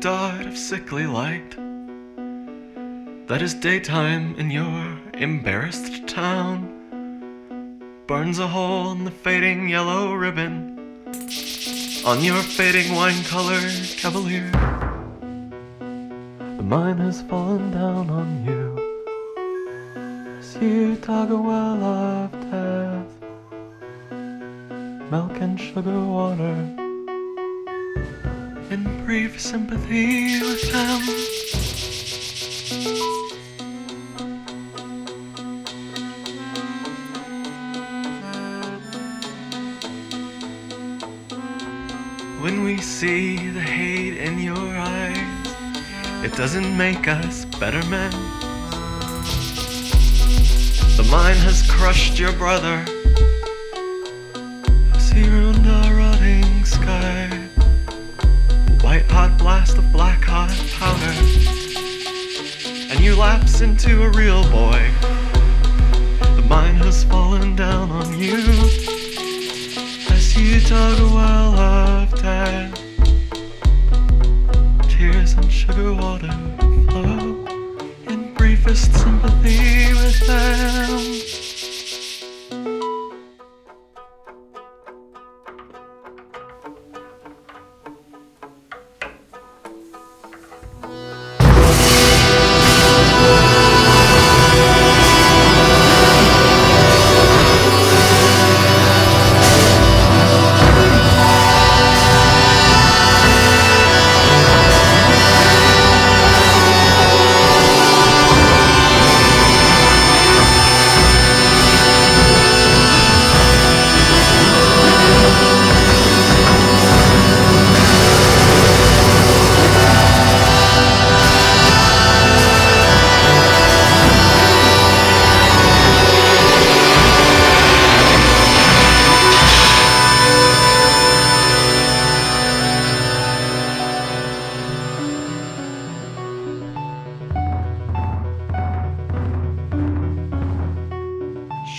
dot of sickly light. That is daytime in your embarrassed town. Burns a hole in the fading yellow ribbon on your fading wine colored cavalier. The mine has fallen down on you. As you dug a well of death, milk and sugar water in brief sympathy with them. When we see the hate in your eyes, it doesn't make us better men. The mine has crushed your brother and you lapse into a real boy. The mine has fallen down on you as you dug a well of death. Tears and sugar water flow in briefest sympathy with them.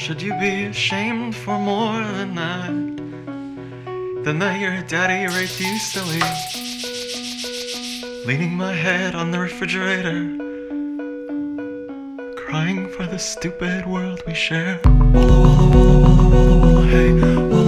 Should you be ashamed for more than that? Than that your daddy raped you silly? Leaning my head on the refrigerator, crying for the stupid world we share. Walla walla walla walla walla walla hey.